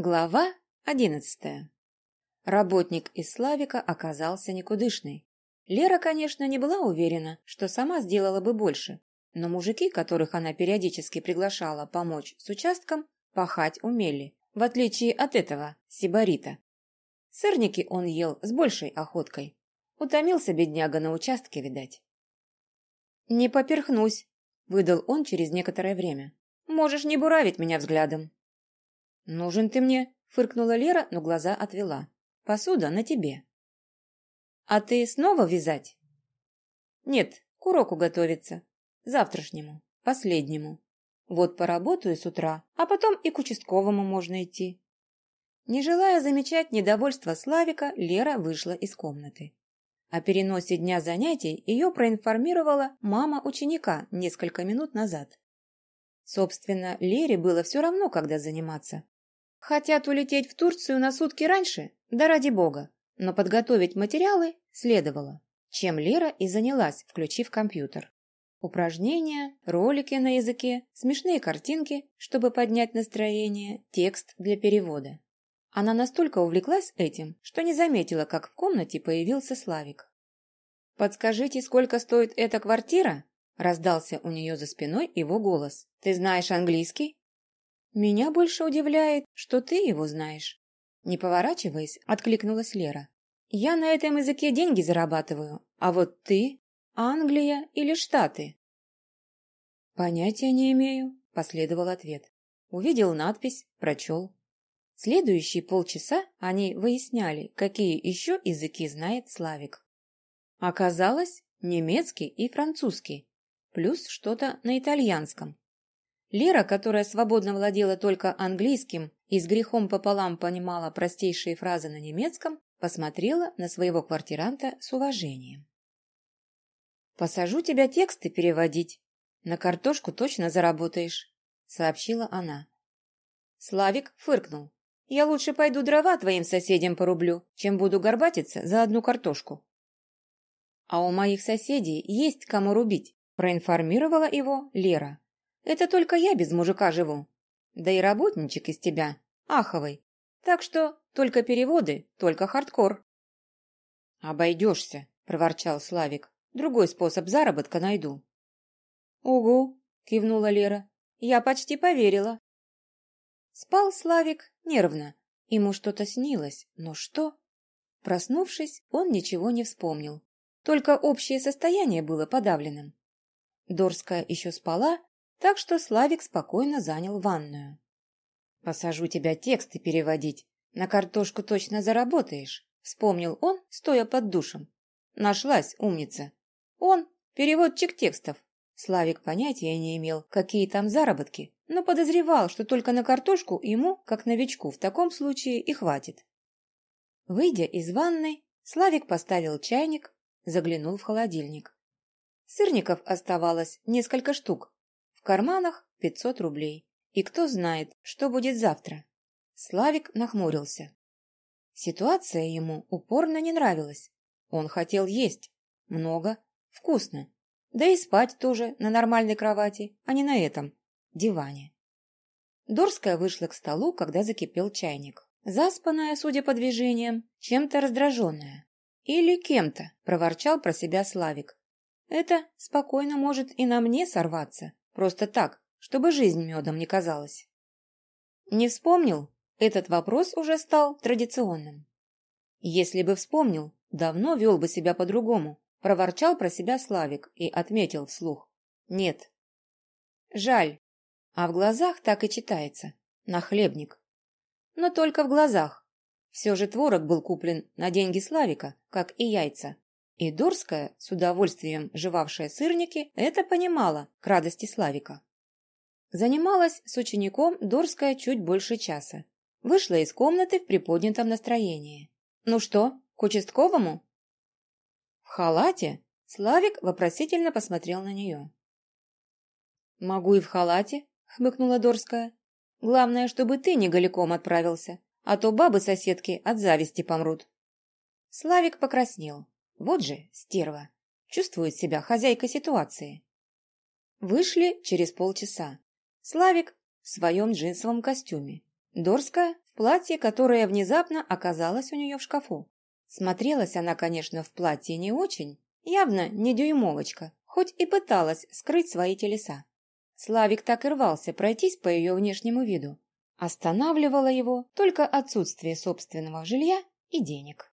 Глава одиннадцатая. Работник из Славика оказался никудышный. Лера, конечно, не была уверена, что сама сделала бы больше, но мужики, которых она периодически приглашала помочь с участком, пахать умели, в отличие от этого сибарита. Сырники он ел с большей охоткой. Утомился бедняга на участке, видать. «Не поперхнусь», — выдал он через некоторое время. «Можешь не буравить меня взглядом». «Нужен ты мне», — фыркнула Лера, но глаза отвела. «Посуда на тебе». «А ты снова вязать?» «Нет, к уроку готовиться. Завтрашнему, последнему. Вот поработаю с утра, а потом и к участковому можно идти». Не желая замечать недовольство Славика, Лера вышла из комнаты. О переносе дня занятий ее проинформировала мама ученика несколько минут назад. Собственно, Лере было все равно, когда заниматься. Хотят улететь в Турцию на сутки раньше? Да ради бога. Но подготовить материалы следовало, чем Лера и занялась, включив компьютер. Упражнения, ролики на языке, смешные картинки, чтобы поднять настроение, текст для перевода. Она настолько увлеклась этим, что не заметила, как в комнате появился Славик. «Подскажите, сколько стоит эта квартира?» Раздался у нее за спиной его голос. «Ты знаешь английский?» «Меня больше удивляет, что ты его знаешь». Не поворачиваясь, откликнулась Лера. «Я на этом языке деньги зарабатываю, а вот ты – Англия или Штаты?» «Понятия не имею», – последовал ответ. Увидел надпись, прочел. Следующие полчаса они выясняли, какие еще языки знает Славик. Оказалось, немецкий и французский, плюс что-то на итальянском. Лера, которая свободно владела только английским и с грехом пополам понимала простейшие фразы на немецком, посмотрела на своего квартиранта с уважением. «Посажу тебя тексты переводить. На картошку точно заработаешь», — сообщила она. Славик фыркнул. «Я лучше пойду дрова твоим соседям порублю, чем буду горбатиться за одну картошку». «А у моих соседей есть кому рубить», — проинформировала его Лера. Это только я без мужика живу. Да и работничек из тебя, аховый. Так что только переводы, только хардкор. «Обойдешься», — проворчал Славик. «Другой способ заработка найду». «Угу», — кивнула Лера. «Я почти поверила». Спал Славик нервно. Ему что-то снилось, но что? Проснувшись, он ничего не вспомнил. Только общее состояние было подавленным. Дорская еще спала, так что Славик спокойно занял ванную. «Посажу тебя тексты переводить. На картошку точно заработаешь», — вспомнил он, стоя под душем. «Нашлась умница. Он — переводчик текстов». Славик понятия не имел, какие там заработки, но подозревал, что только на картошку ему, как новичку, в таком случае и хватит. Выйдя из ванной, Славик поставил чайник, заглянул в холодильник. Сырников оставалось несколько штук, карманах 500 рублей. И кто знает, что будет завтра. Славик нахмурился. Ситуация ему упорно не нравилась. Он хотел есть. Много. Вкусно. Да и спать тоже на нормальной кровати, а не на этом, диване. Дорская вышла к столу, когда закипел чайник. Заспанная, судя по движениям, чем-то раздраженная. Или кем-то, проворчал про себя Славик. Это спокойно может и на мне сорваться. Просто так, чтобы жизнь медом не казалась. Не вспомнил? Этот вопрос уже стал традиционным. Если бы вспомнил, давно вел бы себя по-другому, проворчал про себя Славик и отметил вслух. Нет. Жаль. А в глазах так и читается. Нахлебник. Но только в глазах. Все же творог был куплен на деньги Славика, как и яйца. И Дорская, с удовольствием жевавшая сырники, это понимала к радости Славика. Занималась с учеником Дорская чуть больше часа. Вышла из комнаты в приподнятом настроении. «Ну что, к участковому?» «В халате?» Славик вопросительно посмотрел на нее. «Могу и в халате», — хмыкнула Дорская. «Главное, чтобы ты не голиком отправился, а то бабы-соседки от зависти помрут». Славик покраснел. Вот же стерва. Чувствует себя хозяйкой ситуации. Вышли через полчаса. Славик в своем джинсовом костюме. Дорская в платье, которое внезапно оказалось у нее в шкафу. Смотрелась она, конечно, в платье не очень, явно не дюймовочка, хоть и пыталась скрыть свои телеса. Славик так и рвался пройтись по ее внешнему виду. Останавливало его только отсутствие собственного жилья и денег.